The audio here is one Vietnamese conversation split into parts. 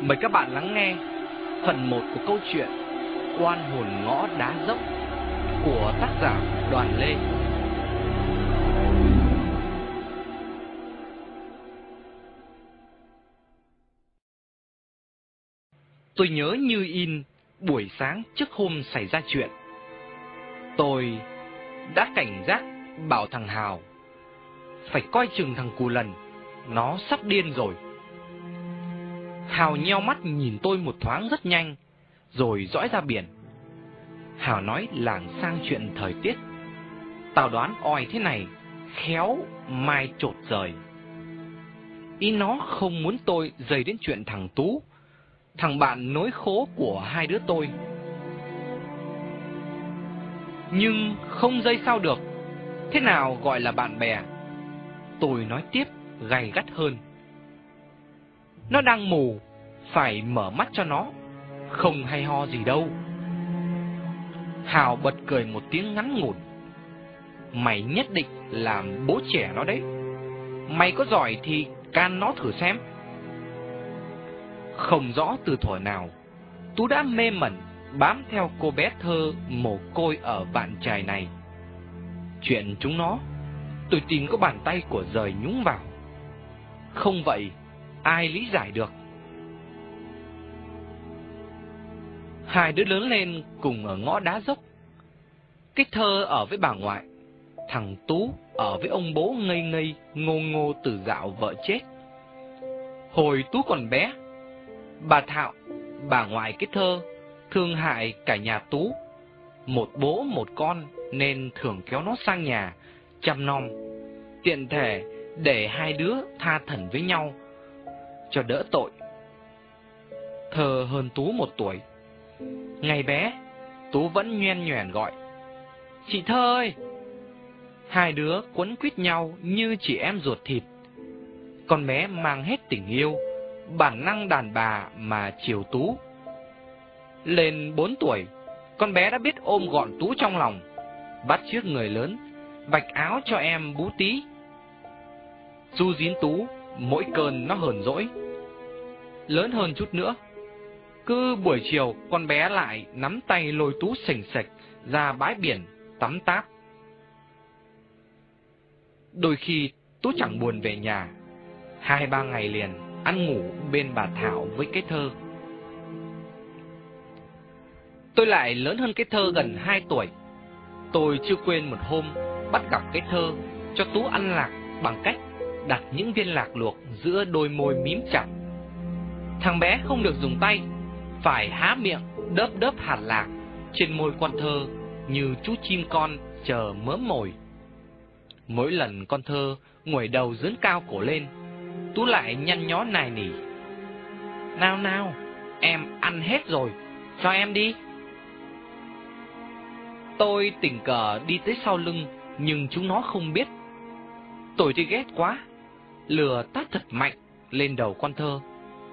Mời các bạn lắng nghe phần 1 của câu chuyện Quan hồn ngõ đá dốc của tác giả Đoàn Lê. Tôi nhớ như in buổi sáng trước hôm xảy ra chuyện. Tôi đã cảnh giác bảo thằng Hào phải coi chừng thằng Cù Lần, nó sắp điên rồi. Hào nheo mắt nhìn tôi một thoáng rất nhanh, rồi dõi ra biển. Hào nói làng sang chuyện thời tiết. Tao đoán oi thế này, khéo mai trột rời. Ý nó không muốn tôi dày đến chuyện thằng Tú, thằng bạn nối khố của hai đứa tôi. Nhưng không dây sao được, thế nào gọi là bạn bè? Tôi nói tiếp, gay gắt hơn. Nó đang mù, phải mở mắt cho nó, không hay ho gì đâu. Hào bật cười một tiếng ngắn ngủn. Mày nhất định làm bố trẻ nó đấy. Mày có giỏi thì can nó thử xem. Không rõ từ thuở nào, Tú đã mê mẩn bám theo cô bé thơ mồ côi ở vạn trài này. Chuyện chúng nó, tôi tin có bàn tay của rời nhúng vào. Không vậy, ai lý giải được? Hai đứa lớn lên cùng ở ngõ đá dốc. Cái thơ ở với bà ngoại, thằng Tú ở với ông bố ngây ngây ngô ngô từ dạo vợ chết. Hồi Tú còn bé, bà Thạo, bà ngoại cái thơ, thương hại cả nhà Tú. Một bố một con nên thường kéo nó sang nhà, chăm nom, tiện thể để hai đứa tha thần với nhau, cho đỡ tội. Thờ hơn Tú một tuổi, Ngày bé, Tú vẫn nhoen nhoẻn gọi. Chị Thơ ơi! Hai đứa quấn quýt nhau như chị em ruột thịt. Con bé mang hết tình yêu, bản năng đàn bà mà chiều Tú. Lên bốn tuổi, con bé đã biết ôm gọn Tú trong lòng, bắt trước người lớn, vạch áo cho em bú tí. Du dín Tú, mỗi cơn nó hờn dỗi. Lớn hơn chút nữa, cứ buổi chiều con bé lại nắm tay lôi tú sình sạch ra bãi biển tắm táp. Đôi khi tú chẳng buồn về nhà, hai ba ngày liền ăn ngủ bên bà Thảo với cái thơ. Tôi lại lớn hơn cái thơ gần hai tuổi. Tôi chưa quên một hôm bắt gặp cái thơ cho Tú ăn lạc bằng cách đặt những viên lạc luộc giữa đôi môi mím chặt. Thằng bé không được dùng tay phải há miệng đớp đớp hạt lạc trên môi con thơ như chú chim con chờ mớm mồi. Mỗi lần con thơ ngồi đầu dướn cao cổ lên, Tú lại nhăn nhó nài nỉ. Nào nào, em ăn hết rồi, cho em đi. Tôi tình cờ đi tới sau lưng, nhưng chúng nó không biết. Tôi thì ghét quá, lừa tát thật mạnh lên đầu con thơ,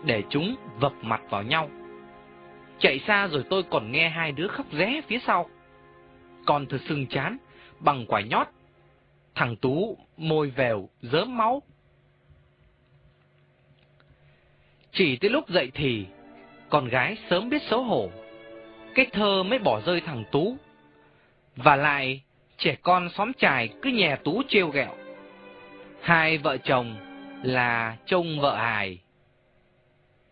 để chúng vập mặt vào nhau. Chạy xa rồi tôi còn nghe hai đứa khóc ré phía sau. Con thơ sưng chán, bằng quả nhót. Thằng Tú môi vèo, dớm máu. Chỉ tới lúc dậy thì, con gái sớm biết xấu hổ. Cái thơ mới bỏ rơi thằng Tú. Và lại, trẻ con xóm trài cứ nhè Tú trêu ghẹo. Hai vợ chồng là trông vợ hài.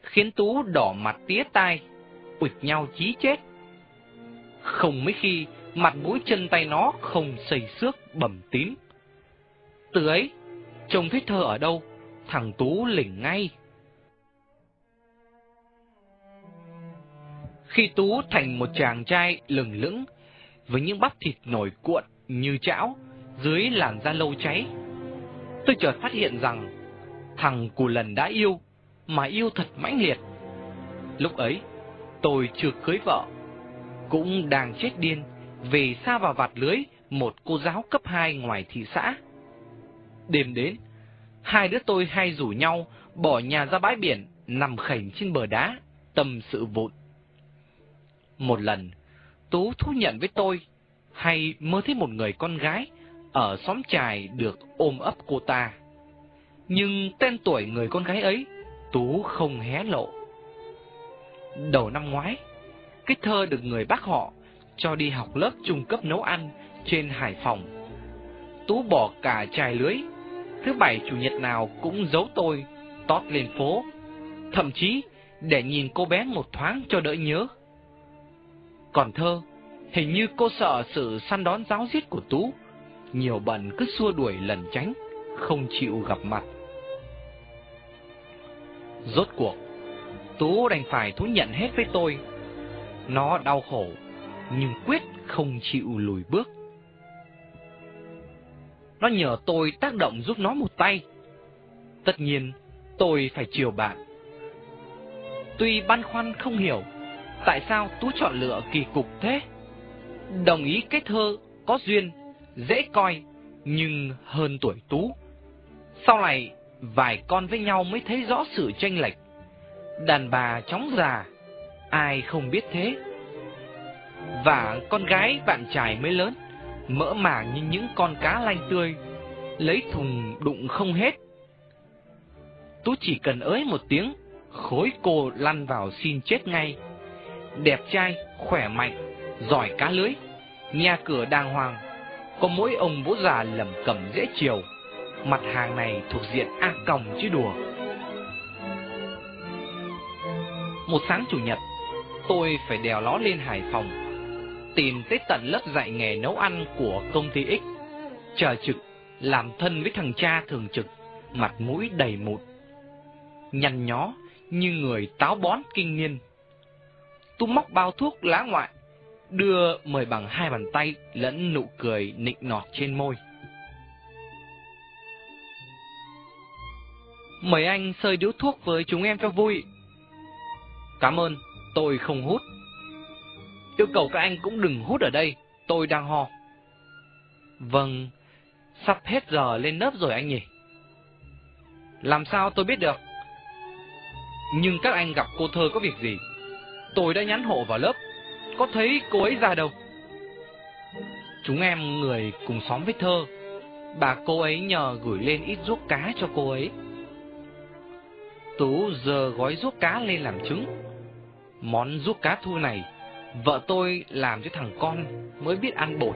Khiến Tú đỏ mặt tía tai quịch nhau chí chết. Không mấy khi mặt mũi chân tay nó không xây xước bầm tím. Từ ấy, trông thấy thơ ở đâu, thằng Tú lỉnh ngay. Khi Tú thành một chàng trai lừng lững, với những bắp thịt nổi cuộn như chảo dưới làn da lâu cháy, tôi chợt phát hiện rằng thằng cù lần đã yêu, mà yêu thật mãnh liệt. Lúc ấy, Tôi chưa cưới vợ, cũng đang chết điên vì xa vào vạt lưới một cô giáo cấp 2 ngoài thị xã. Đêm đến, hai đứa tôi hay rủ nhau bỏ nhà ra bãi biển nằm khảnh trên bờ đá, tâm sự vụn. Một lần, Tú thú nhận với tôi hay mơ thấy một người con gái ở xóm trài được ôm ấp cô ta. Nhưng tên tuổi người con gái ấy, Tú không hé lộ. Đầu năm ngoái, cái thơ được người bác họ cho đi học lớp trung cấp nấu ăn trên Hải Phòng. Tú bỏ cả chài lưới, thứ bảy chủ nhật nào cũng giấu tôi tót lên phố, thậm chí để nhìn cô bé một thoáng cho đỡ nhớ. Còn thơ, hình như cô sợ sự săn đón giáo giết của Tú, nhiều bận cứ xua đuổi lần tránh, không chịu gặp mặt. Rốt cuộc, Tú đành phải thú nhận hết với tôi. Nó đau khổ, nhưng quyết không chịu lùi bước. Nó nhờ tôi tác động giúp nó một tay. Tất nhiên, tôi phải chiều bạn. Tuy băn khoăn không hiểu, tại sao Tú chọn lựa kỳ cục thế? Đồng ý kết thơ có duyên, dễ coi, nhưng hơn tuổi Tú. Sau này, vài con với nhau mới thấy rõ sự tranh lệch. Đàn bà chóng già, ai không biết thế. Và con gái bạn trai mới lớn, mỡ màng như những con cá lanh tươi, lấy thùng đụng không hết. Tú chỉ cần ới một tiếng, khối cô lăn vào xin chết ngay. Đẹp trai, khỏe mạnh, giỏi cá lưới, nhà cửa đàng hoàng, có mỗi ông bố già lầm cầm dễ chiều. Mặt hàng này thuộc diện A còng chứ đùa. Một sáng chủ nhật, tôi phải đèo ló lên Hải Phòng, tìm tới tận lớp dạy nghề nấu ăn của công ty X, chờ trực, làm thân với thằng cha thường trực, mặt mũi đầy mụn, nhăn nhó như người táo bón kinh niên. Tôi móc bao thuốc lá ngoại, đưa mời bằng hai bàn tay lẫn nụ cười nịnh nọt trên môi. Mời anh sơi điếu thuốc với chúng em cho vui. Cảm ơn, tôi không hút. Yêu cầu các anh cũng đừng hút ở đây, tôi đang ho. Vâng, sắp hết giờ lên lớp rồi anh nhỉ? Làm sao tôi biết được? Nhưng các anh gặp cô thơ có việc gì? Tôi đã nhắn hộ vào lớp, có thấy cô ấy ra đâu. Chúng em người cùng xóm với thơ, bà cô ấy nhờ gửi lên ít ruốc cá cho cô ấy. Tú giờ gói ruốc cá lên làm trứng. Món ruốc cá thu này, vợ tôi làm cho thằng con mới biết ăn bột.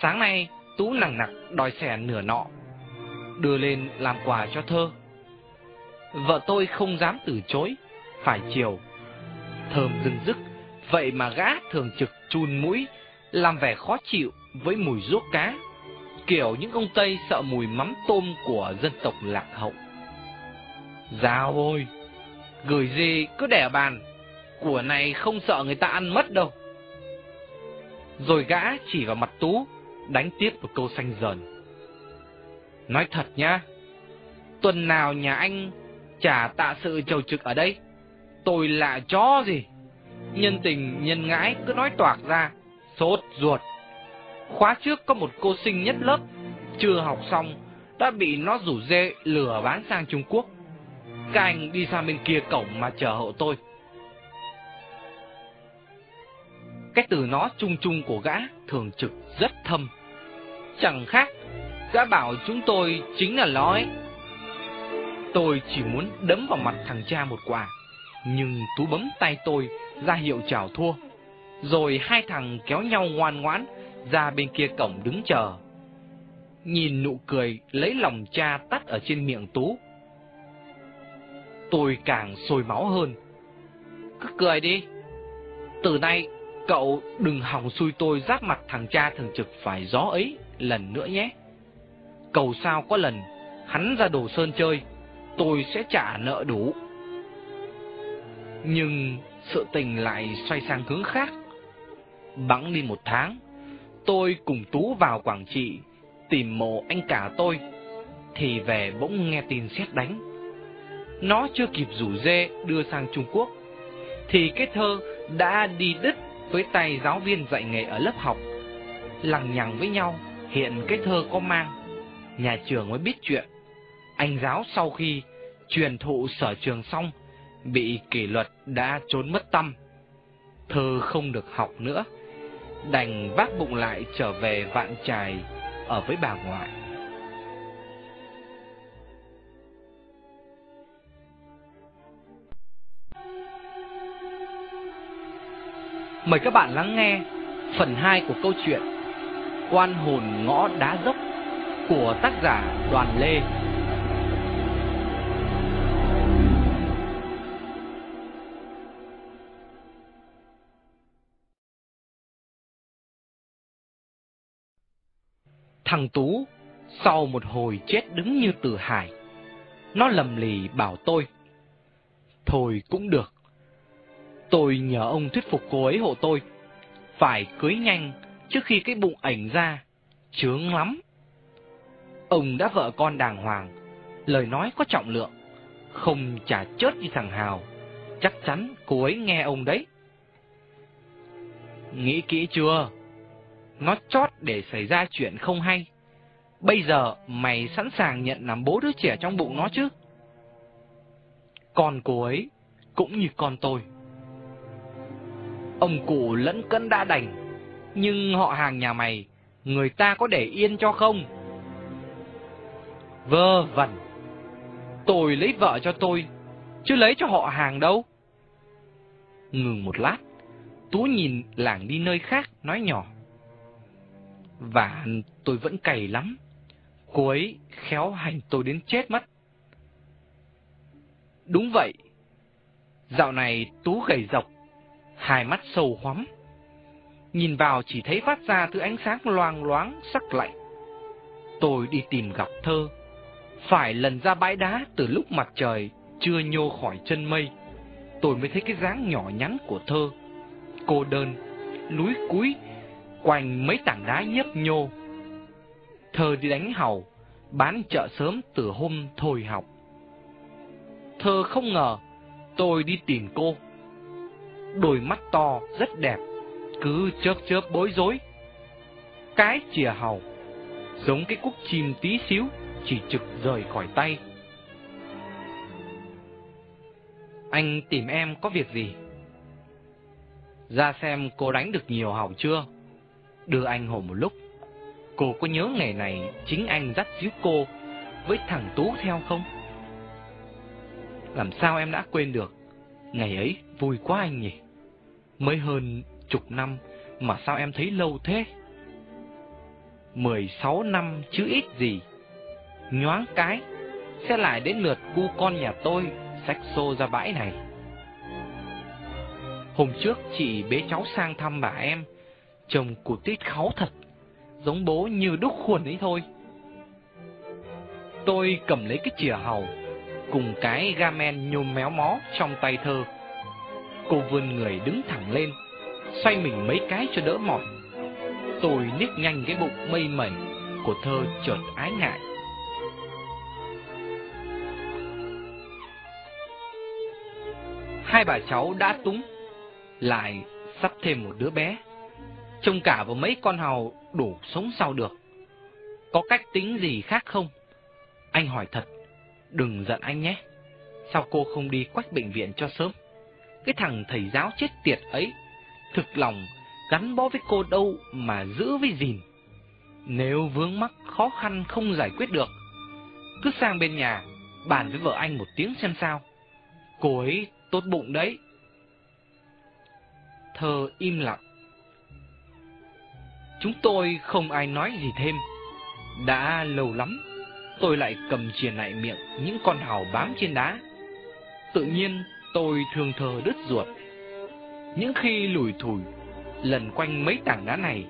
Sáng nay, Tú nặng nặc đòi xẻ nửa nọ, đưa lên làm quà cho thơ. Vợ tôi không dám từ chối, phải chiều. Thơm rừng rức, vậy mà gã thường trực chun mũi, làm vẻ khó chịu với mùi ruốc cá, kiểu những ông Tây sợ mùi mắm tôm của dân tộc lạc hậu. Dao ôi, gửi gì cứ để bàn, của này không sợ người ta ăn mất đâu. Rồi gã chỉ vào mặt Tú, đánh tiếp một câu xanh dần. Nói thật nhá, tuần nào nhà anh trả tạ sự chầu trực ở đây, tôi lạ chó gì. Nhân tình nhân ngãi cứ nói toạc ra, sốt ruột. Khóa trước có một cô sinh nhất lớp, chưa học xong, đã bị nó rủ dê lừa bán sang Trung Quốc. Các anh đi sang bên kia cổng mà chờ hậu tôi. Cái từ nó chung chung của gã thường trực rất thâm. Chẳng khác, gã bảo chúng tôi chính là nó ấy. Tôi chỉ muốn đấm vào mặt thằng cha một quả, nhưng Tú bấm tay tôi ra hiệu chào thua. Rồi hai thằng kéo nhau ngoan ngoãn ra bên kia cổng đứng chờ. Nhìn nụ cười lấy lòng cha tắt ở trên miệng Tú. Tôi càng sôi máu hơn. Cứ cười đi. Từ nay, cậu đừng hòng xui tôi giáp mặt thằng cha thường trực phải gió ấy lần nữa nhé. Cầu sao có lần, hắn ra đồ sơn chơi, tôi sẽ trả nợ đủ. Nhưng sự tình lại xoay sang hướng khác. Bẵng đi một tháng, tôi cùng Tú vào Quảng Trị tìm mộ anh cả tôi, thì về bỗng nghe tin xét đánh. Nó chưa kịp rủ dê đưa sang Trung Quốc, thì cái thơ đã đi đứt với tay giáo viên dạy nghề ở lớp học. Lằng nhằng với nhau, hiện cái thơ có mang. Nhà trường mới biết chuyện. Anh giáo sau khi truyền thụ sở trường xong, bị kỷ luật đã trốn mất tâm. Thơ không được học nữa, đành vác bụng lại trở về vạn trài ở với bà ngoại. Mời các bạn lắng nghe phần 2 của câu chuyện Quan hồn ngõ đá dốc của tác giả Đoàn Lê. Thằng Tú sau một hồi chết đứng như từ hải. Nó lầm lì bảo tôi. Thôi cũng được. Tôi nhờ ông thuyết phục cô ấy hộ tôi. Phải cưới nhanh trước khi cái bụng ảnh ra. Chướng lắm. Ông đã vợ con đàng hoàng. Lời nói có trọng lượng. Không trả chớt như thằng Hào. Chắc chắn cô ấy nghe ông đấy. Nghĩ kỹ chưa? Nó chót để xảy ra chuyện không hay. Bây giờ mày sẵn sàng nhận làm bố đứa trẻ trong bụng nó chứ? Con cô ấy cũng như con tôi. Ông cụ lẫn cân đã đành, nhưng họ hàng nhà mày, người ta có để yên cho không? Vơ vẩn, tôi lấy vợ cho tôi, chứ lấy cho họ hàng đâu. Ngừng một lát, Tú nhìn làng đi nơi khác, nói nhỏ. Và tôi vẫn cày lắm. Cô ấy khéo hành tôi đến chết mất. Đúng vậy. Dạo này Tú gầy rộc, hai mắt sâu hoắm. Nhìn vào chỉ thấy phát ra thứ ánh sáng loang loáng, sắc lạnh. Tôi đi tìm gặp thơ. Phải lần ra bãi đá từ lúc mặt trời chưa nhô khỏi chân mây. Tôi mới thấy cái dáng nhỏ nhắn của thơ. Cô đơn, lúi cúi, quanh mấy tảng đá nhấp nhô Thơ đi đánh hầu, bán chợ sớm từ hôm thôi học. Thơ không ngờ, tôi đi tìm cô. Đôi mắt to, rất đẹp, cứ chớp chớp bối rối. Cái chìa hầu, giống cái cúc chim tí xíu, chỉ trực rời khỏi tay. Anh tìm em có việc gì? Ra xem cô đánh được nhiều hầu chưa? Đưa anh hộ một lúc. Cô có nhớ ngày này chính anh dắt díu cô với thằng Tú theo không? Làm sao em đã quên được? Ngày ấy vui quá anh nhỉ? Mới hơn chục năm mà sao em thấy lâu thế? Mười sáu năm chứ ít gì. Nhoáng cái, sẽ lại đến lượt cu con nhà tôi xách xô ra bãi này. Hôm trước chị bế cháu sang thăm bà em, chồng của tuyết kháu thật giống bố như đúc khuôn ấy thôi. Tôi cầm lấy cái chìa hầu, cùng cái gamen nhôm méo mó trong tay thơ. Cô vươn người đứng thẳng lên, xoay mình mấy cái cho đỡ mỏi. Tôi nít nhanh cái bụng mây mẩy của thơ chợt ái ngại. Hai bà cháu đã túng, lại sắp thêm một đứa bé. Trông cả vào mấy con hào đủ sống sao được. Có cách tính gì khác không? Anh hỏi thật, đừng giận anh nhé. Sao cô không đi quách bệnh viện cho sớm? Cái thằng thầy giáo chết tiệt ấy, thực lòng gắn bó với cô đâu mà giữ với gìn. Nếu vướng mắc khó khăn không giải quyết được, cứ sang bên nhà, bàn với vợ anh một tiếng xem sao. Cô ấy tốt bụng đấy. Thơ im lặng. Chúng tôi không ai nói gì thêm. Đã lâu lắm, tôi lại cầm chìa lại miệng những con hào bám trên đá. Tự nhiên tôi thường thờ đứt ruột. Những khi lùi thủi, lần quanh mấy tảng đá này,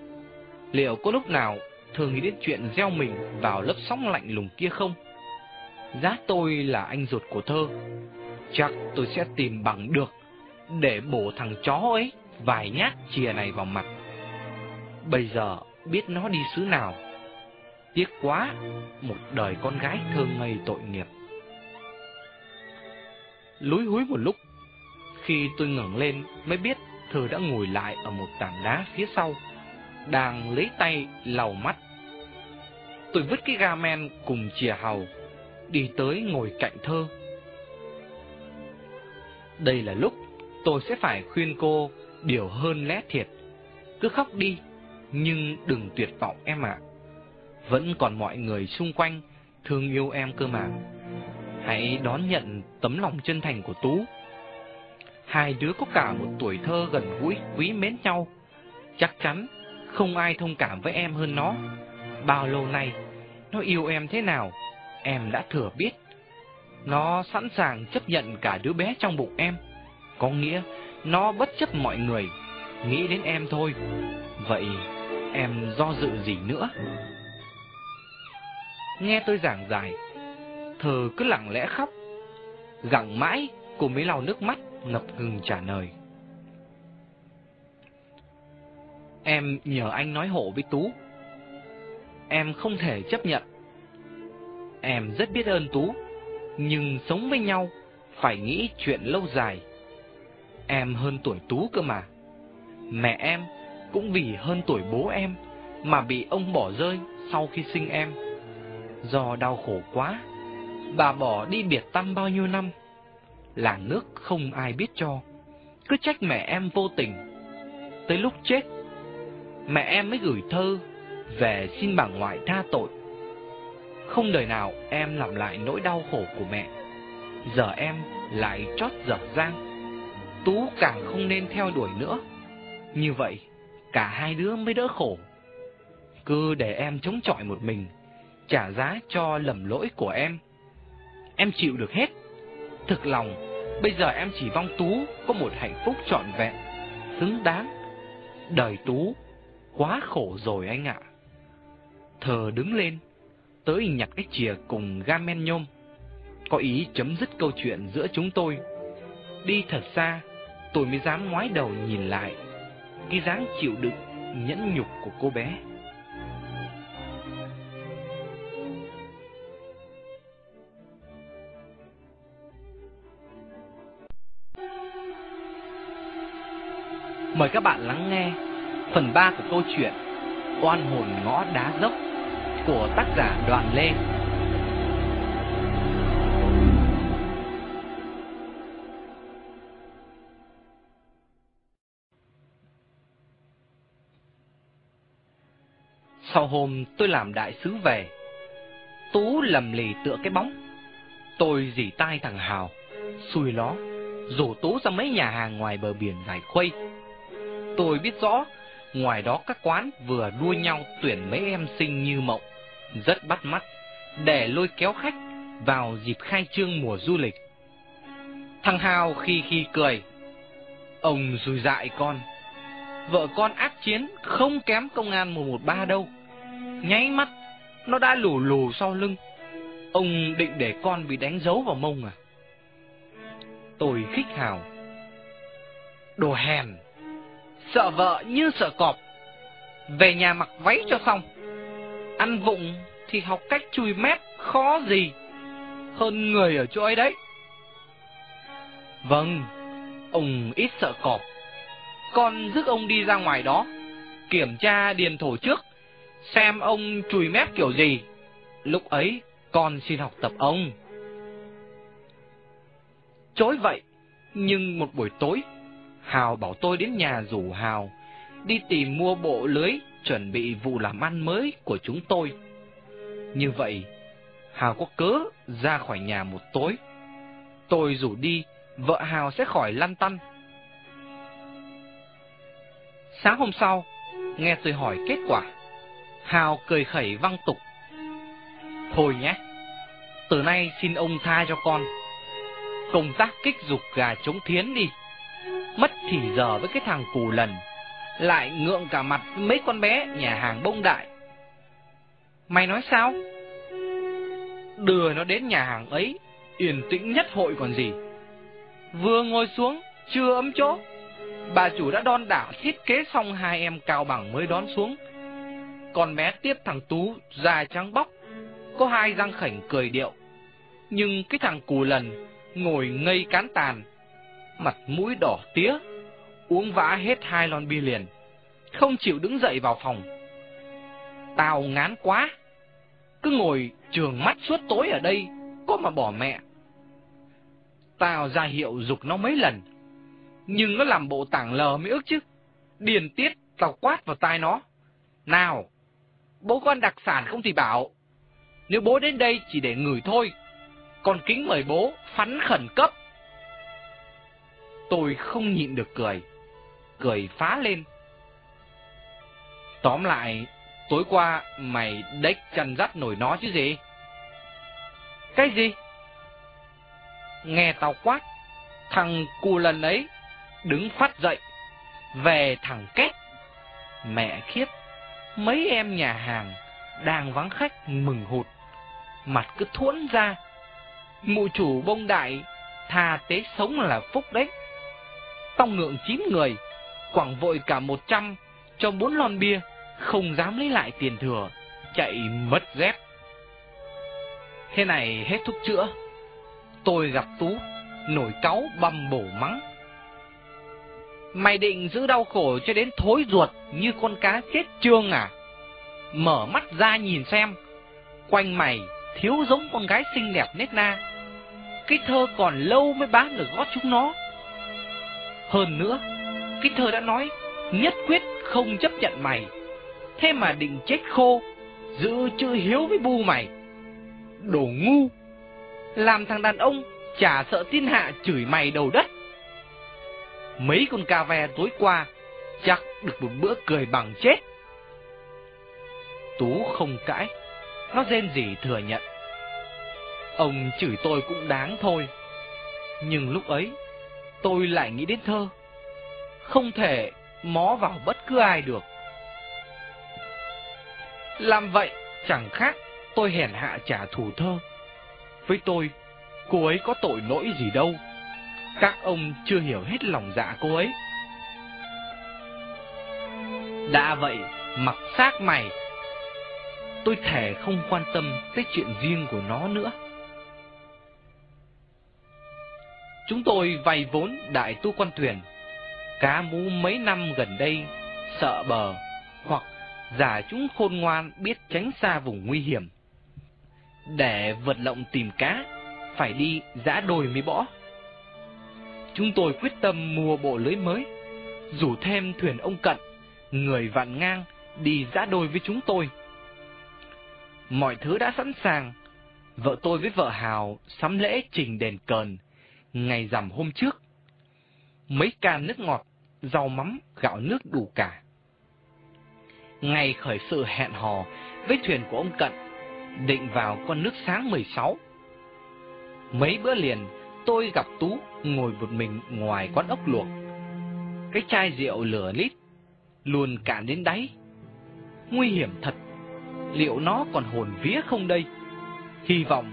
liệu có lúc nào thường nghĩ đến chuyện gieo mình vào lớp sóng lạnh lùng kia không? Giá tôi là anh ruột của thơ, chắc tôi sẽ tìm bằng được để bổ thằng chó ấy vài nhát chìa này vào mặt. Bây giờ biết nó đi xứ nào? Tiếc quá, Một đời con gái thơ ngây tội nghiệp. Lúi húi một lúc, Khi tôi ngẩng lên Mới biết Thơ đã ngồi lại Ở một tảng đá phía sau, Đang lấy tay lau mắt. Tôi vứt cái ga men Cùng chìa hầu, Đi tới ngồi cạnh thơ. Đây là lúc Tôi sẽ phải khuyên cô Điều hơn lẽ thiệt. Cứ khóc đi nhưng đừng tuyệt vọng em ạ. Vẫn còn mọi người xung quanh thương yêu em cơ mà. Hãy đón nhận tấm lòng chân thành của Tú. Hai đứa có cả một tuổi thơ gần gũi, quý mến nhau. Chắc chắn không ai thông cảm với em hơn nó. Bao lâu nay, nó yêu em thế nào, em đã thừa biết. Nó sẵn sàng chấp nhận cả đứa bé trong bụng em. Có nghĩa, nó bất chấp mọi người, nghĩ đến em thôi. Vậy, em do dự gì nữa? Nghe tôi giảng giải, thờ cứ lặng lẽ khóc. Gặng mãi, cô mới lau nước mắt, ngập ngừng trả lời. Em nhờ anh nói hộ với Tú. Em không thể chấp nhận. Em rất biết ơn Tú, nhưng sống với nhau phải nghĩ chuyện lâu dài. Em hơn tuổi Tú cơ mà. Mẹ em cũng vì hơn tuổi bố em mà bị ông bỏ rơi sau khi sinh em. Do đau khổ quá, bà bỏ đi biệt tâm bao nhiêu năm. Làng nước không ai biết cho, cứ trách mẹ em vô tình. Tới lúc chết, mẹ em mới gửi thơ về xin bà ngoại tha tội. Không đời nào em làm lại nỗi đau khổ của mẹ. Giờ em lại trót dở dang. Tú càng không nên theo đuổi nữa. Như vậy, cả hai đứa mới đỡ khổ. Cứ để em chống chọi một mình, trả giá cho lầm lỗi của em. Em chịu được hết. Thực lòng, bây giờ em chỉ mong Tú có một hạnh phúc trọn vẹn, xứng đáng. Đời Tú quá khổ rồi anh ạ. Thờ đứng lên, tới nhặt cái chìa cùng gamen nhôm. Có ý chấm dứt câu chuyện giữa chúng tôi. Đi thật xa, tôi mới dám ngoái đầu nhìn lại. Cái dáng chịu đựng, nhẫn nhục của cô bé. Mời các bạn lắng nghe phần 3 của câu chuyện Oan hồn ngõ đá dốc của tác giả Đoàn Lê. Sau hôm tôi làm đại sứ về, Tú lầm lì tựa cái bóng. Tôi dì tai thằng Hào, xui nó, rủ Tú ra mấy nhà hàng ngoài bờ biển giải khuây. Tôi biết rõ, ngoài đó các quán vừa đua nhau tuyển mấy em xinh như mộng, rất bắt mắt, để lôi kéo khách vào dịp khai trương mùa du lịch. Thằng Hào khi khi cười, ông rùi dại con, vợ con ác chiến không kém công an 113 đâu. Nháy mắt, nó đã lù lù sau lưng. Ông định để con bị đánh dấu vào mông à? Tôi khích hào. Đồ hèn, sợ vợ như sợ cọp. Về nhà mặc váy cho xong. Ăn vụng thì học cách chui mép khó gì. Hơn người ở chỗ ấy đấy. Vâng, ông ít sợ cọp. Con rước ông đi ra ngoài đó, kiểm tra điền thổ trước, xem ông chùi mép kiểu gì. Lúc ấy, con xin học tập ông. Chối vậy, nhưng một buổi tối, Hào bảo tôi đến nhà rủ Hào, đi tìm mua bộ lưới chuẩn bị vụ làm ăn mới của chúng tôi. Như vậy, Hào có cớ ra khỏi nhà một tối. Tôi rủ đi, vợ Hào sẽ khỏi lăn tăn. Sáng hôm sau, nghe tôi hỏi kết quả, Hào cười khẩy văng tục. Thôi nhé, từ nay xin ông tha cho con. Công tác kích dục gà chống thiến đi. Mất thì giờ với cái thằng cù lần, lại ngượng cả mặt mấy con bé nhà hàng bông đại. Mày nói sao? Đưa nó đến nhà hàng ấy, yên tĩnh nhất hội còn gì. Vừa ngồi xuống, chưa ấm chỗ. Bà chủ đã đon đảo thiết kế xong hai em cao bằng mới đón xuống. Con bé tiếp thằng Tú, dài trắng bóc, có hai răng khảnh cười điệu. Nhưng cái thằng cù lần, ngồi ngây cán tàn, mặt mũi đỏ tía, uống vã hết hai lon bia liền, không chịu đứng dậy vào phòng. Tao ngán quá, cứ ngồi trường mắt suốt tối ở đây, có mà bỏ mẹ. Tao ra hiệu dục nó mấy lần, nhưng nó làm bộ tảng lờ mới ức chứ. Điền tiết, tao quát vào tai nó. Nào, bố con đặc sản không thì bảo. Nếu bố đến đây chỉ để ngửi thôi, con kính mời bố phắn khẩn cấp. Tôi không nhịn được cười, cười phá lên. Tóm lại, tối qua mày đếch chăn dắt nổi nó chứ gì? Cái gì? Nghe tao quát, thằng cu lần ấy đứng phát dậy, về thằng két. Mẹ khiếp, mấy em nhà hàng đang vắng khách mừng hụt, mặt cứ thuẫn ra. Mụ chủ bông đại, thà tế sống là phúc đấy. tông ngượng chín người, quảng vội cả một trăm cho bốn lon bia, không dám lấy lại tiền thừa, chạy mất dép. Thế này hết thuốc chữa. Tôi gặp Tú, nổi cáu băm bổ mắng. Mày định giữ đau khổ cho đến thối ruột như con cá chết trương à? Mở mắt ra nhìn xem, quanh mày thiếu giống con gái xinh đẹp nết na. Cái thơ còn lâu mới bán được gót chúng nó. Hơn nữa, cái thơ đã nói nhất quyết không chấp nhận mày. Thế mà định chết khô, giữ chữ hiếu với bu mày. Đồ ngu, làm thằng đàn ông chả sợ thiên hạ chửi mày đầu đất. Mấy con cà ve tối qua chắc được một bữa cười bằng chết. Tú không cãi, nó rên rỉ thừa nhận. Ông chửi tôi cũng đáng thôi. Nhưng lúc ấy, tôi lại nghĩ đến thơ. Không thể mó vào bất cứ ai được. Làm vậy chẳng khác tôi hèn hạ trả thù thơ. Với tôi, cô ấy có tội lỗi gì đâu. Các ông chưa hiểu hết lòng dạ cô ấy. Đã vậy, mặc xác mày. Tôi thề không quan tâm tới chuyện riêng của nó nữa. Chúng tôi vay vốn đại tu quan thuyền. Cá mú mấy năm gần đây sợ bờ hoặc giả chúng khôn ngoan biết tránh xa vùng nguy hiểm. Để vượt lộng tìm cá, phải đi giã đồi mới bỏ. Chúng tôi quyết tâm mua bộ lưới mới, rủ thêm thuyền ông cận, người vạn ngang đi giã đôi với chúng tôi. Mọi thứ đã sẵn sàng, vợ tôi với vợ Hào sắm lễ trình đền cờn, ngày rằm hôm trước. Mấy can nước ngọt, rau mắm, gạo nước đủ cả. Ngày khởi sự hẹn hò với thuyền của ông Cận, định vào con nước sáng 16. Mấy bữa liền, tôi gặp Tú ngồi một mình ngoài quán ốc luộc. Cái chai rượu lửa lít, luôn cạn đến đáy. Nguy hiểm thật, liệu nó còn hồn vía không đây? Hy vọng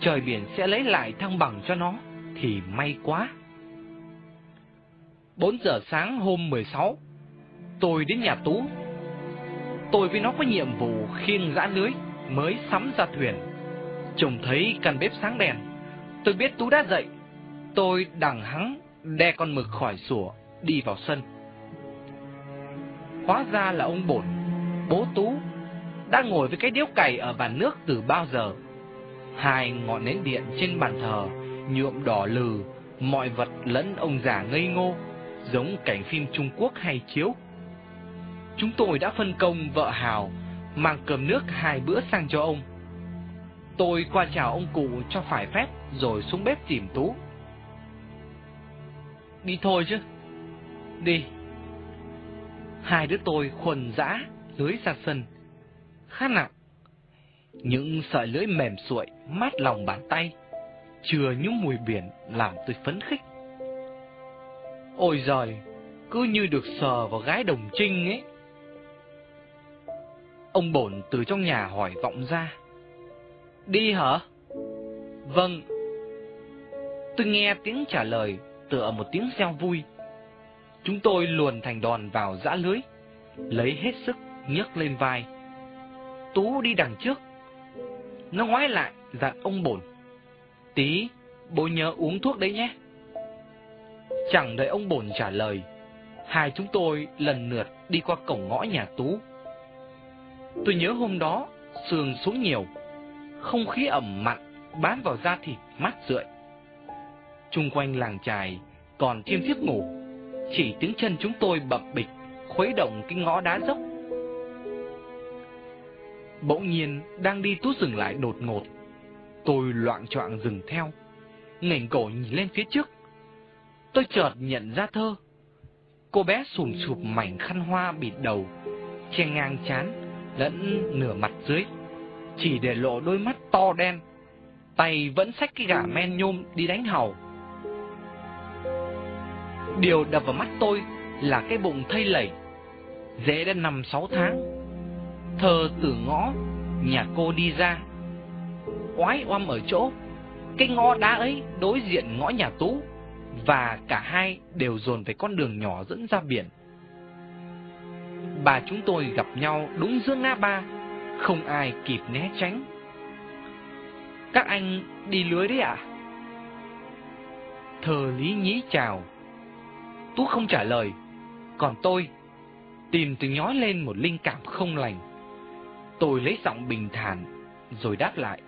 trời biển sẽ lấy lại thăng bằng cho nó, thì may quá. 4 giờ sáng hôm 16, tôi đến nhà Tú. Tôi với nó có nhiệm vụ khiêng dã lưới mới sắm ra thuyền. Trông thấy căn bếp sáng đèn, tôi biết Tú đã dậy. Tôi đằng hắng đe con mực khỏi sủa, đi vào sân. Hóa ra là ông Bổn, bố Tú, đang ngồi với cái điếu cày ở bàn nước từ bao giờ. Hai ngọn nến điện trên bàn thờ nhuộm đỏ lừ, mọi vật lẫn ông già ngây ngô, giống cảnh phim Trung Quốc hay chiếu. Chúng tôi đã phân công vợ Hào mang cơm nước hai bữa sang cho ông. Tôi qua chào ông cụ cho phải phép rồi xuống bếp tìm Tú. Đi thôi chứ. Đi. Hai đứa tôi khuần dã lưới ra sân. Khá nặng. Những sợi lưới mềm suội mát lòng bàn tay chừa những mùi biển làm tôi phấn khích. Ôi giời, cứ như được sờ vào gái đồng trinh ấy. Ông bổn từ trong nhà hỏi vọng ra. Đi hả? Vâng. Tôi nghe tiếng trả lời tựa một tiếng reo vui. Chúng tôi luồn thành đòn vào dã lưới, lấy hết sức nhấc lên vai. Tú đi đằng trước. Nó ngoái lại dặn ông bổn. Tí, bố nhớ uống thuốc đấy nhé. Chẳng đợi ông bổn trả lời, hai chúng tôi lần lượt đi qua cổng ngõ nhà Tú. Tôi nhớ hôm đó sương xuống nhiều, không khí ẩm mặn bám vào da thịt mát rượi. Trung quanh làng trài còn thêm thiếp ngủ, chỉ tiếng chân chúng tôi bập bịch khuấy động cái ngõ đá dốc. Bỗng nhiên đang đi tút dừng lại đột ngột Tôi loạn choạng dừng theo, ngẩng cổ nhìn lên phía trước. tôi chợt nhận ra thơ. Cô bé sùm sụp mảnh khăn hoa bịt đầu, che ngang chán, lẫn nửa mặt dưới, chỉ để lộ đôi mắt to đen, tay vẫn xách cái gà men nhôm đi đánh hầu. Điều đập vào mắt tôi là cái bụng thây lẩy, dễ đã nằm sáu tháng. Thờ từ ngõ, nhà cô đi ra, oái oăm ở chỗ, cái ngõ đá ấy đối diện ngõ nhà Tú, và cả hai đều dồn về con đường nhỏ dẫn ra biển. Bà chúng tôi gặp nhau đúng giữa ngã ba, không ai kịp né tránh. Các anh đi lưới đấy ạ? Thờ lý nhí chào. Tú không trả lời, còn tôi tìm từ nhói lên một linh cảm không lành. Tôi lấy giọng bình thản rồi đáp lại.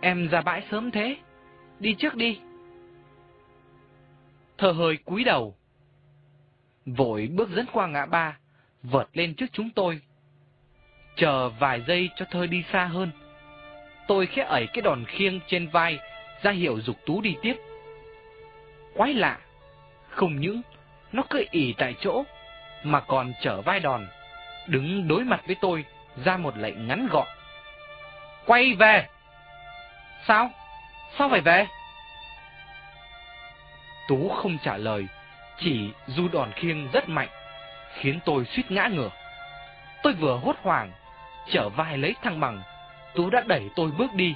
Em ra bãi sớm thế, đi trước đi. Thờ hơi cúi đầu. Vội bước dẫn qua ngã ba, vợt lên trước chúng tôi. Chờ vài giây cho thơ đi xa hơn. Tôi khẽ ẩy cái đòn khiêng trên vai, ra hiệu dục tú đi tiếp. Quái lạ, không những nó cứ ỉ tại chỗ, mà còn trở vai đòn, đứng đối mặt với tôi, ra một lệnh ngắn gọn. Quay về! Sao? Sao phải về? Tú không trả lời, chỉ du đòn khiêng rất mạnh, khiến tôi suýt ngã ngửa. Tôi vừa hốt hoảng, trở vai lấy thăng bằng, Tú đã đẩy tôi bước đi.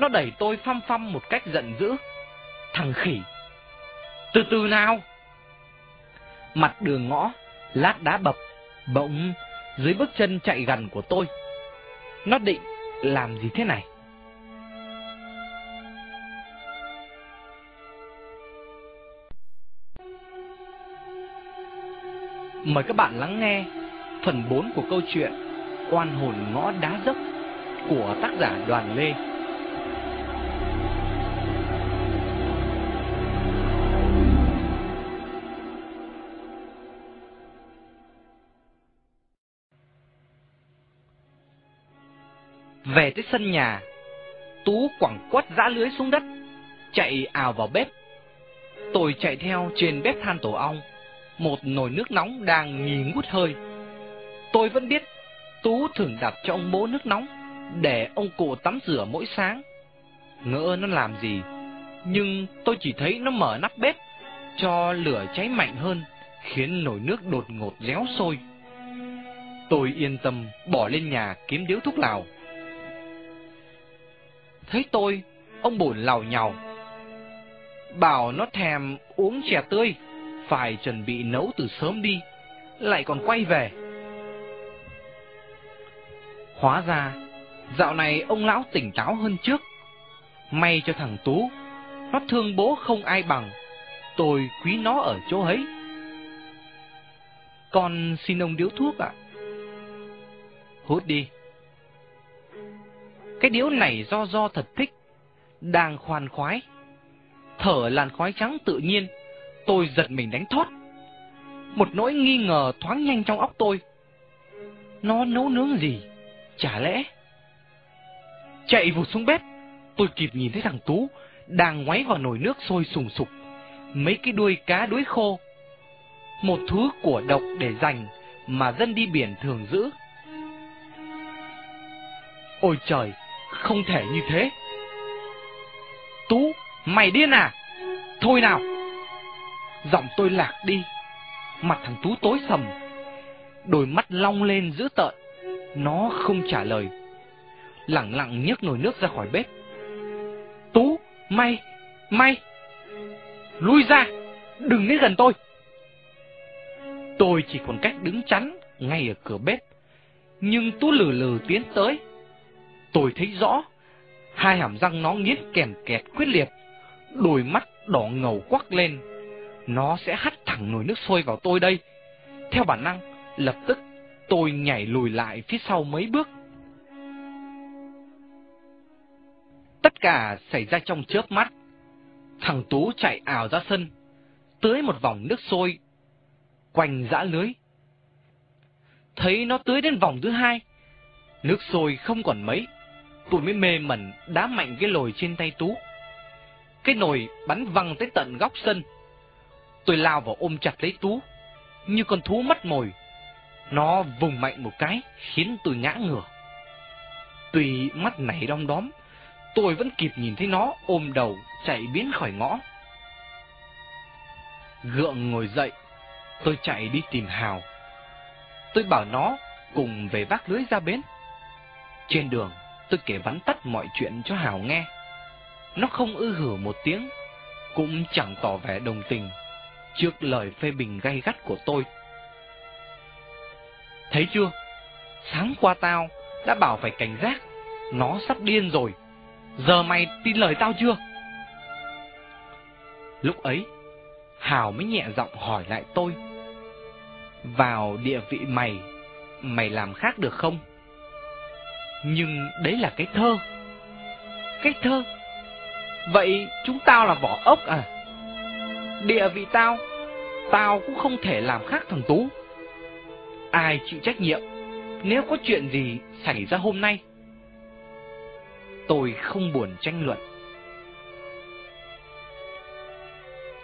Nó đẩy tôi phăm phăm một cách giận dữ. Thằng khỉ! Từ từ nào! Mặt đường ngõ, lát đá bập, bỗng dưới bước chân chạy gần của tôi. Nó định làm gì thế này? Mời các bạn lắng nghe phần 4 của câu chuyện Oan hồn ngõ đá dốc của tác giả Đoàn Lê. Về tới sân nhà, Tú quẳng quất dã lưới xuống đất, chạy ào vào bếp. Tôi chạy theo trên bếp than tổ ong một nồi nước nóng đang nghi ngút hơi. Tôi vẫn biết Tú thường đặt cho ông bố nước nóng để ông cụ tắm rửa mỗi sáng. Ngỡ nó làm gì, nhưng tôi chỉ thấy nó mở nắp bếp cho lửa cháy mạnh hơn, khiến nồi nước đột ngột réo sôi. Tôi yên tâm bỏ lên nhà kiếm điếu thuốc lào. Thấy tôi, ông bổn lào nhào. Bảo nó thèm uống chè tươi phải chuẩn bị nấu từ sớm đi, lại còn quay về. Hóa ra, dạo này ông lão tỉnh táo hơn trước. May cho thằng Tú, nó thương bố không ai bằng, tôi quý nó ở chỗ ấy. Con xin ông điếu thuốc ạ. Hút đi. Cái điếu này do do thật thích, đang khoan khoái. Thở làn khói trắng tự nhiên, Tôi giật mình đánh thoát. Một nỗi nghi ngờ thoáng nhanh trong óc tôi. Nó nấu nướng gì? Chả lẽ... Chạy vụt xuống bếp, tôi kịp nhìn thấy thằng Tú đang ngoáy vào nồi nước sôi sùng sục. Mấy cái đuôi cá đuối khô. Một thứ của độc để dành mà dân đi biển thường giữ. Ôi trời, không thể như thế. Tú, mày điên à? Thôi nào! Giọng tôi lạc đi Mặt thằng Tú tối sầm Đôi mắt long lên dữ tợn nó không trả lời. Lặng lặng nhấc nồi nước ra khỏi bếp. Tú, may, may. Lui ra Đừng đến gần tôi. Tôi chỉ còn cách đứng chắn Ngay ở cửa bếp. Nhưng Tú lừ lừ tiến tới. Tôi thấy rõ Hai hàm răng nó nghiến kèm kẹt quyết liệt. Đôi mắt đỏ ngầu quắc lên. Nó sẽ hắt thẳng nồi nước sôi vào tôi đây. Theo bản năng, lập tức tôi nhảy lùi lại phía sau mấy bước. Tất cả xảy ra trong chớp mắt. Thằng Tú chạy ảo ra sân, tưới một vòng nước sôi quanh dã lưới. Thấy nó tưới đến vòng thứ hai, nước sôi không còn mấy, tôi mới mê mẩn đá mạnh cái lồi trên tay Tú. Cái nồi bắn văng tới tận góc sân. Tôi lao vào ôm chặt lấy Tú, như con thú mất mồi. Nó vùng mạnh một cái, khiến tôi ngã ngửa. Tuy mắt nảy đong đóm, tôi vẫn kịp nhìn thấy nó ôm đầu chạy biến khỏi ngõ. Gượng ngồi dậy, tôi chạy đi tìm Hào. Tôi bảo nó cùng về vác lưới ra bến. Trên đường, tôi kể vắn tắt mọi chuyện cho Hào nghe. Nó không ư hử một tiếng, cũng chẳng tỏ vẻ đồng tình trước lời phê bình gay gắt của tôi. Thấy chưa? Sáng qua tao đã bảo phải cảnh giác, nó sắp điên rồi. Giờ mày tin lời tao chưa? Lúc ấy, Hào mới nhẹ giọng hỏi lại tôi. Vào địa vị mày, mày làm khác được không? Nhưng đấy là cái thơ. Cái thơ? Vậy chúng tao là vỏ ốc à? Địa vị tao, tao cũng không thể làm khác thằng Tú. Ai chịu trách nhiệm nếu có chuyện gì xảy ra hôm nay? Tôi không buồn tranh luận.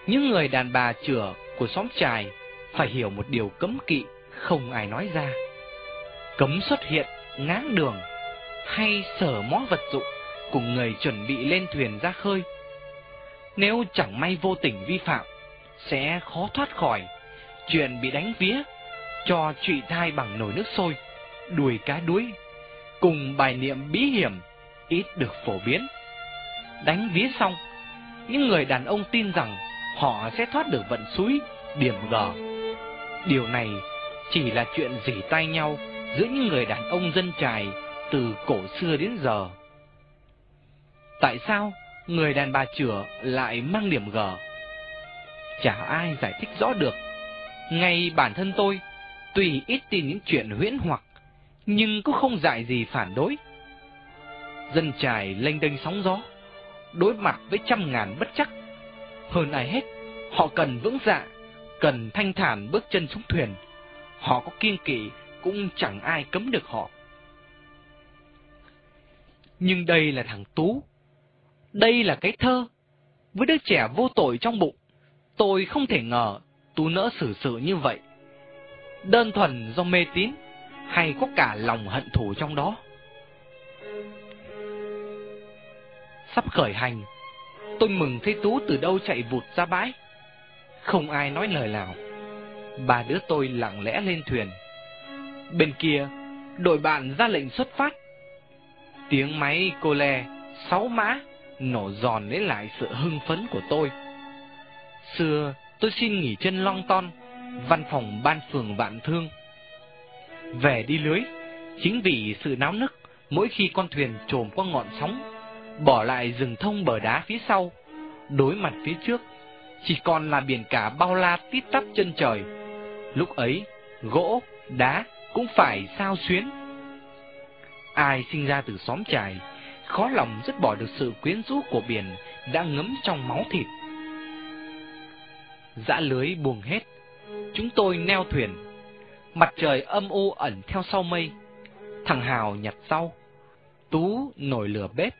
Những người đàn bà chửa của xóm trài phải hiểu một điều cấm kỵ không ai nói ra. Cấm xuất hiện, ngáng đường hay sở mó vật dụng của người chuẩn bị lên thuyền ra khơi. Nếu chẳng may vô tình vi phạm, sẽ khó thoát khỏi chuyện bị đánh vía, cho trụy thai bằng nồi nước sôi, đuổi cá đuối, cùng bài niệm bí hiểm ít được phổ biến. Đánh vía xong, những người đàn ông tin rằng họ sẽ thoát được vận suối, điểm gờ. Điều này chỉ là chuyện dỉ tay nhau giữa những người đàn ông dân trài từ cổ xưa đến giờ. Tại sao người đàn bà chửa lại mang điểm gờ? Chả ai giải thích rõ được. Ngay bản thân tôi, tuy ít tin những chuyện huyễn hoặc, nhưng cũng không dại gì phản đối. Dân trài lênh đênh sóng gió, đối mặt với trăm ngàn bất chắc. Hơn ai hết, họ cần vững dạ, cần thanh thản bước chân xuống thuyền. Họ có kiên kỵ, cũng chẳng ai cấm được họ. Nhưng đây là thằng Tú. Đây là cái thơ. Với đứa trẻ vô tội trong bụng, tôi không thể ngờ Tú nỡ xử sự như vậy. Đơn thuần do mê tín, hay có cả lòng hận thù trong đó. Sắp khởi hành, tôi mừng thấy Tú từ đâu chạy vụt ra bãi. Không ai nói lời nào. Ba đứa tôi lặng lẽ lên thuyền. Bên kia, đội bạn ra lệnh xuất phát. Tiếng máy cô le, sáu mã, nổ giòn lấy lại sự hưng phấn của tôi. Xưa, tôi xin nghỉ chân long ton, văn phòng ban phường vạn thương. Về đi lưới, chính vì sự náo nức mỗi khi con thuyền trồm qua ngọn sóng, bỏ lại rừng thông bờ đá phía sau, đối mặt phía trước, chỉ còn là biển cả bao la tít tắp chân trời. Lúc ấy, gỗ, đá cũng phải sao xuyến Ai sinh ra từ xóm trài, khó lòng dứt bỏ được sự quyến rũ của biển đã ngấm trong máu thịt. Dã lưới buông hết, chúng tôi neo thuyền. Mặt trời âm u ẩn theo sau mây. Thằng Hào nhặt rau, Tú nổi lửa bếp.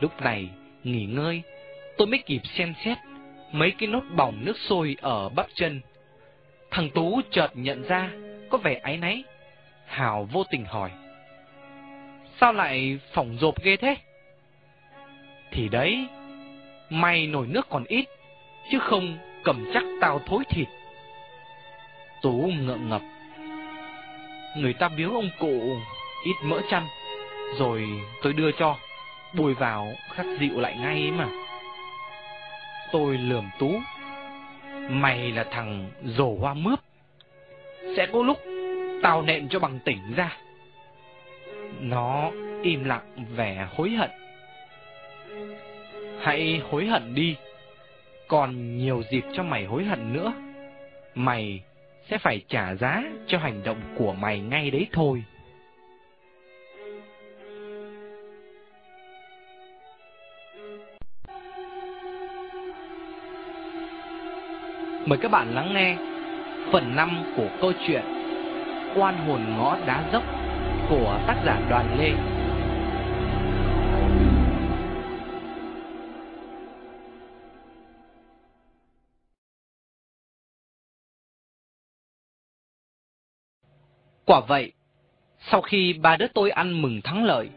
Lúc này, nghỉ ngơi, tôi mới kịp xem xét mấy cái nốt bỏng nước sôi ở bắp chân. Thằng Tú chợt nhận ra, có vẻ áy náy. Hào vô tình hỏi. Sao lại phỏng rộp ghê thế? Thì đấy, mày nổi nước còn ít, chứ không cầm chắc tao thối thịt. Tú ngượng ngập. Người ta biếu ông cụ ít mỡ chăn, rồi tôi đưa cho, bồi vào khắc dịu lại ngay mà. Tôi lườm Tú. Mày là thằng rổ hoa mướp. Sẽ có lúc tao nện cho bằng tỉnh ra. Nó im lặng vẻ hối hận. Hãy hối hận đi, còn nhiều dịp cho mày hối hận nữa. Mày sẽ phải trả giá cho hành động của mày ngay đấy thôi. Mời các bạn lắng nghe phần 5 của câu chuyện Quan hồn ngõ đá dốc của tác giả Đoàn Lê Quả vậy, sau khi ba đứa tôi ăn mừng thắng lợi,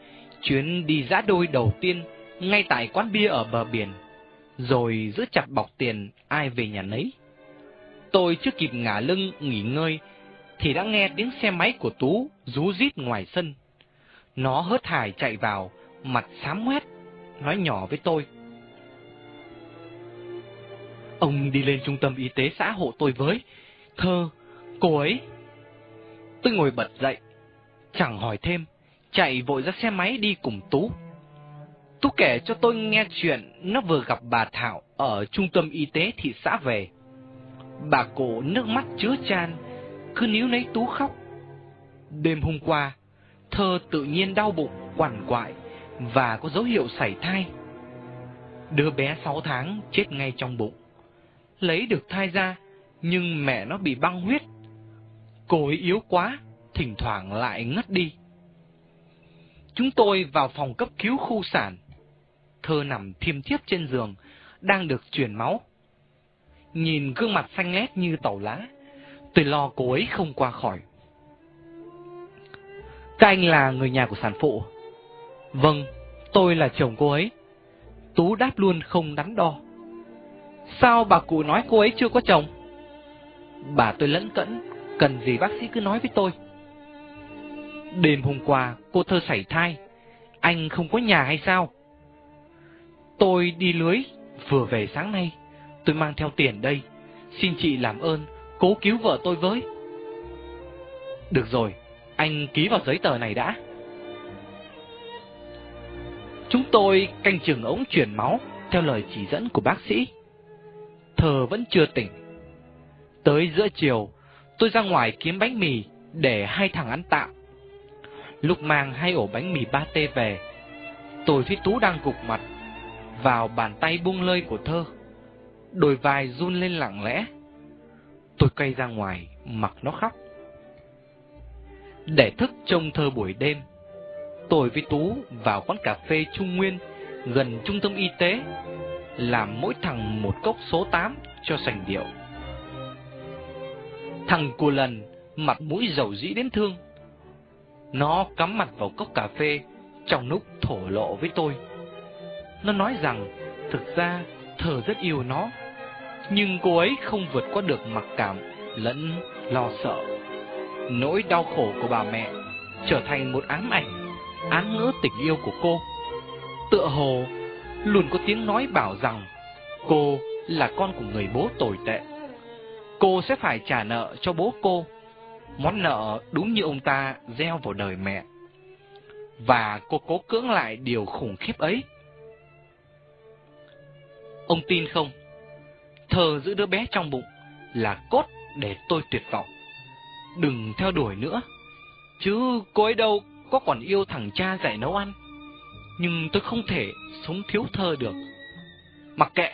chuyến đi giã đôi đầu tiên ngay tại quán bia ở bờ biển, rồi giữ chặt bọc tiền ai về nhà nấy. Tôi chưa kịp ngả lưng nghỉ ngơi, thì đã nghe tiếng xe máy của Tú rú rít ngoài sân. Nó hớt hải chạy vào, mặt xám ngoét, nói nhỏ với tôi. Ông đi lên trung tâm y tế xã hộ tôi với. Thơ, cô ấy. Tôi ngồi bật dậy, chẳng hỏi thêm, chạy vội ra xe máy đi cùng Tú. Tú kể cho tôi nghe chuyện nó vừa gặp bà Thảo ở trung tâm y tế thị xã về. Bà cụ nước mắt chứa chan, cứ níu lấy Tú khóc. Đêm hôm qua, Thơ tự nhiên đau bụng, quằn quại và có dấu hiệu sảy thai. Đứa bé 6 tháng chết ngay trong bụng. Lấy được thai ra, nhưng mẹ nó bị băng huyết. Cô ấy yếu quá, thỉnh thoảng lại ngất đi. Chúng tôi vào phòng cấp cứu khu sản. Thơ nằm thiêm thiếp trên giường, đang được truyền máu. Nhìn gương mặt xanh lét như tàu lá, tôi lo cô ấy không qua khỏi. Các anh là người nhà của sản phụ. Vâng, tôi là chồng cô ấy. Tú đáp luôn không đắn đo. Sao bà cụ nói cô ấy chưa có chồng? Bà tôi lẫn cẫn, cần gì bác sĩ cứ nói với tôi. Đêm hôm qua, cô thơ sảy thai. Anh không có nhà hay sao? Tôi đi lưới, vừa về sáng nay. Tôi mang theo tiền đây. Xin chị làm ơn, cố cứu vợ tôi với. Được rồi, anh ký vào giấy tờ này đã. Chúng tôi canh chừng ống chuyển máu theo lời chỉ dẫn của bác sĩ. Thờ vẫn chưa tỉnh. Tới giữa chiều, tôi ra ngoài kiếm bánh mì để hai thằng ăn tạm. Lúc mang hai ổ bánh mì ba tê về, tôi thấy Tú đang gục mặt vào bàn tay buông lơi của thơ. Đôi vai run lên lặng lẽ. Tôi quay ra ngoài, mặc nó khóc. Để thức trông thơ buổi đêm, tôi với Tú vào quán cà phê Trung Nguyên gần trung tâm y tế, làm mỗi thằng một cốc số 8 cho sành điệu. Thằng của lần mặt mũi dầu dĩ đến thương. Nó cắm mặt vào cốc cà phê trong lúc thổ lộ với tôi. Nó nói rằng thực ra thờ rất yêu nó, nhưng cô ấy không vượt qua được mặc cảm lẫn lo sợ. Nỗi đau khổ của bà mẹ trở thành một ám ảnh, án ngữ tình yêu của cô. Tựa hồ luôn có tiếng nói bảo rằng cô là con của người bố tồi tệ. Cô sẽ phải trả nợ cho bố cô, món nợ đúng như ông ta gieo vào đời mẹ. Và cô cố cưỡng lại điều khủng khiếp ấy. Ông tin không? Thờ giữ đứa bé trong bụng là cốt để tôi tuyệt vọng đừng theo đuổi nữa. Chứ cô ấy đâu có còn yêu thằng cha dạy nấu ăn. Nhưng tôi không thể sống thiếu thơ được. Mặc kệ,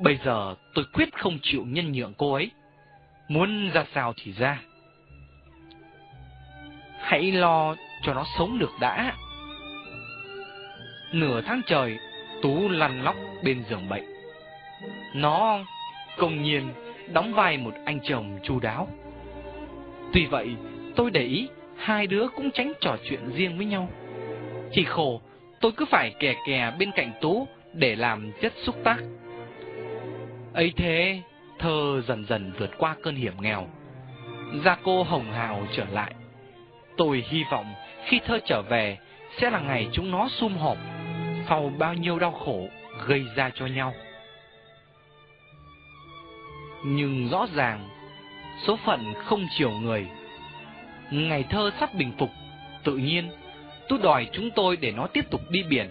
bây giờ tôi quyết không chịu nhân nhượng cô ấy. Muốn ra sao thì ra. Hãy lo cho nó sống được đã. Nửa tháng trời, Tú lăn lóc bên giường bệnh. Nó công nhiên đóng vai một anh chồng chu đáo. Tuy vậy, tôi để ý hai đứa cũng tránh trò chuyện riêng với nhau. Chỉ khổ, tôi cứ phải kè kè bên cạnh Tú để làm chất xúc tác. ấy thế, thơ dần dần vượt qua cơn hiểm nghèo. Gia cô hồng hào trở lại. Tôi hy vọng khi thơ trở về sẽ là ngày chúng nó sum họp sau bao nhiêu đau khổ gây ra cho nhau. Nhưng rõ ràng số phận không chiều người. Ngày thơ sắp bình phục, tự nhiên, tôi đòi chúng tôi để nó tiếp tục đi biển.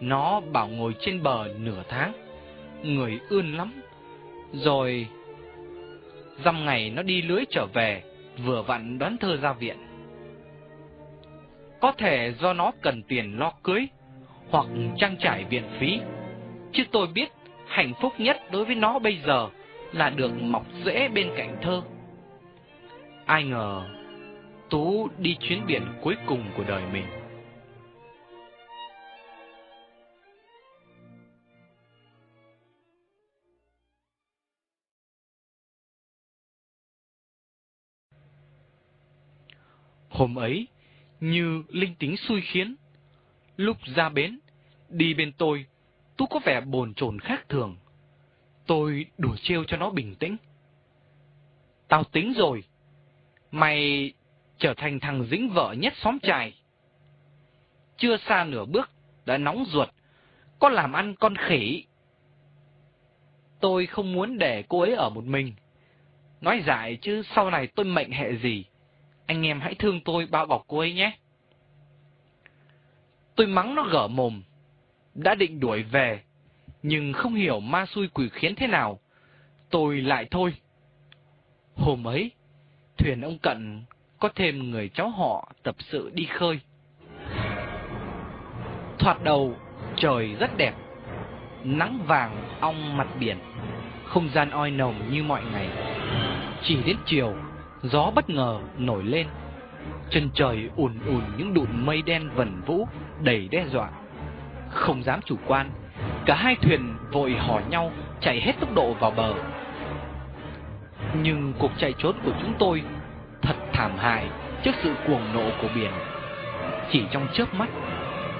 Nó bảo ngồi trên bờ nửa tháng, người ươn lắm. Rồi, dăm ngày nó đi lưới trở về, vừa vặn đoán thơ ra viện. Có thể do nó cần tiền lo cưới, hoặc trang trải viện phí. Chứ tôi biết hạnh phúc nhất đối với nó bây giờ là được mọc rễ bên cạnh thơ. Ai ngờ, Tú đi chuyến biển cuối cùng của đời mình. Hôm ấy, như linh tính xui khiến, lúc ra bến, đi bên tôi, Tú có vẻ bồn chồn khác thường. Tôi đùa trêu cho nó bình tĩnh. Tao tính rồi, mày trở thành thằng dính vợ nhất xóm trài. Chưa xa nửa bước, đã nóng ruột, có làm ăn con khỉ. Tôi không muốn để cô ấy ở một mình. Nói dại chứ sau này tôi mệnh hệ gì. Anh em hãy thương tôi bao bọc cô ấy nhé. Tôi mắng nó gở mồm. Đã định đuổi về, nhưng không hiểu ma xui quỷ khiến thế nào. Tôi lại thôi. Hôm ấy, thuyền ông Cận có thêm người cháu họ tập sự đi khơi. Thoạt đầu, trời rất đẹp, nắng vàng ong mặt biển, không gian oi nồng như mọi ngày. Chỉ đến chiều, gió bất ngờ nổi lên, chân trời ùn ùn những đụn mây đen vần vũ đầy đe dọa. Không dám chủ quan, cả hai thuyền vội hò nhau chạy hết tốc độ vào bờ. Nhưng cuộc chạy trốn của chúng tôi thật thảm hại trước sự cuồng nộ của biển. Chỉ trong chớp mắt,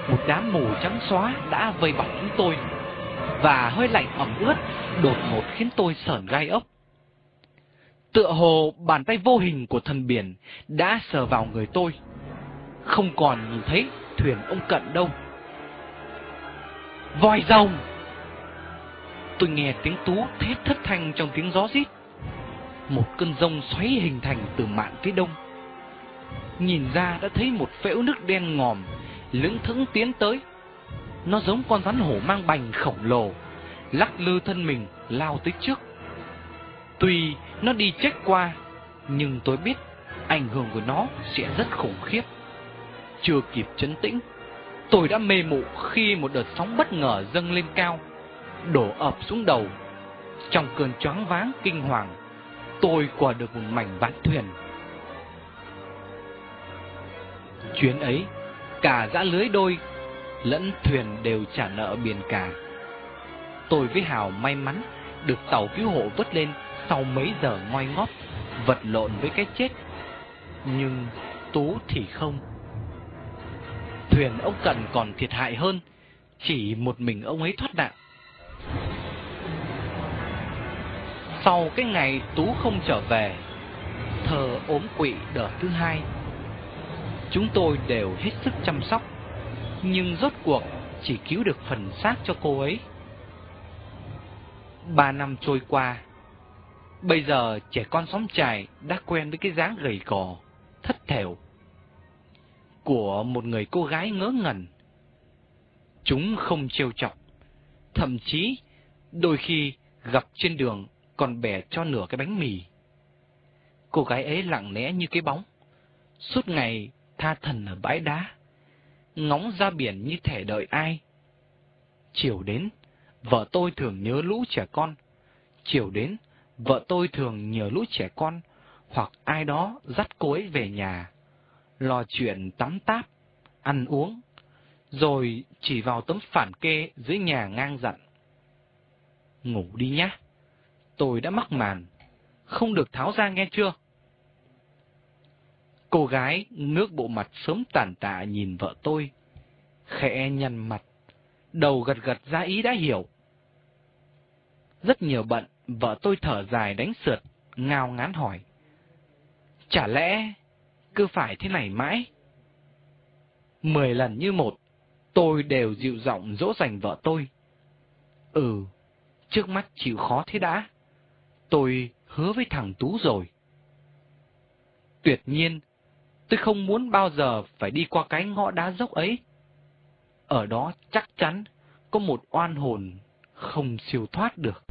một đám mù trắng xóa đã vây bọc chúng tôi, và hơi lạnh ẩm ướt đột ngột khiến tôi sởn gai ốc. Tựa hồ bàn tay vô hình của thần biển đã sờ vào người tôi, không còn nhìn thấy thuyền ông cận đâu. Vòi rồng! Tôi nghe tiếng tú thét thất thanh trong tiếng gió rít một cơn rông xoáy hình thành từ mạn phía đông. Nhìn ra đã thấy một phễu nước đen ngòm, lững thững tiến tới. Nó giống con rắn hổ mang bành khổng lồ, lắc lư thân mình lao tới trước. Tuy nó đi chết qua, nhưng tôi biết ảnh hưởng của nó sẽ rất khủng khiếp. Chưa kịp chấn tĩnh, tôi đã mê mụ khi một đợt sóng bất ngờ dâng lên cao, đổ ập xuống đầu. Trong cơn choáng váng kinh hoàng, tôi quả được một mảnh ván thuyền. Chuyến ấy, cả dã lưới đôi, lẫn thuyền đều trả nợ biển cả. Tôi với Hào may mắn được tàu cứu hộ vớt lên sau mấy giờ ngoi ngóp, vật lộn với cái chết. Nhưng Tú thì không. Thuyền ông Cần còn thiệt hại hơn, chỉ một mình ông ấy thoát nạn. Sau cái ngày Tú không trở về, thờ ốm quỵ đợt thứ hai, chúng tôi đều hết sức chăm sóc, nhưng rốt cuộc chỉ cứu được phần xác cho cô ấy. Ba năm trôi qua, bây giờ trẻ con xóm trài đã quen với cái dáng gầy gò, thất thểu của một người cô gái ngớ ngẩn. Chúng không trêu chọc, thậm chí đôi khi gặp trên đường còn bẻ cho nửa cái bánh mì. Cô gái ấy lặng lẽ như cái bóng, suốt ngày tha thần ở bãi đá, ngóng ra biển như thể đợi ai. Chiều đến, vợ tôi thường nhớ lũ trẻ con. Chiều đến, vợ tôi thường nhờ lũ trẻ con hoặc ai đó dắt cô ấy về nhà, lo chuyện tắm táp, ăn uống, rồi chỉ vào tấm phản kê dưới nhà ngang dặn. Ngủ đi nhá tôi đã mắc màn, không được tháo ra nghe chưa? Cô gái ngước bộ mặt sớm tàn tạ nhìn vợ tôi, khẽ nhăn mặt, đầu gật gật ra ý đã hiểu. Rất nhiều bận, vợ tôi thở dài đánh sượt, ngao ngán hỏi. Chả lẽ cứ phải thế này mãi? Mười lần như một, tôi đều dịu giọng dỗ dành vợ tôi. Ừ, trước mắt chịu khó thế đã. Tôi hứa với thằng Tú rồi. Tuyệt nhiên, tôi không muốn bao giờ phải đi qua cái ngõ đá dốc ấy. Ở đó chắc chắn có một oan hồn không siêu thoát được.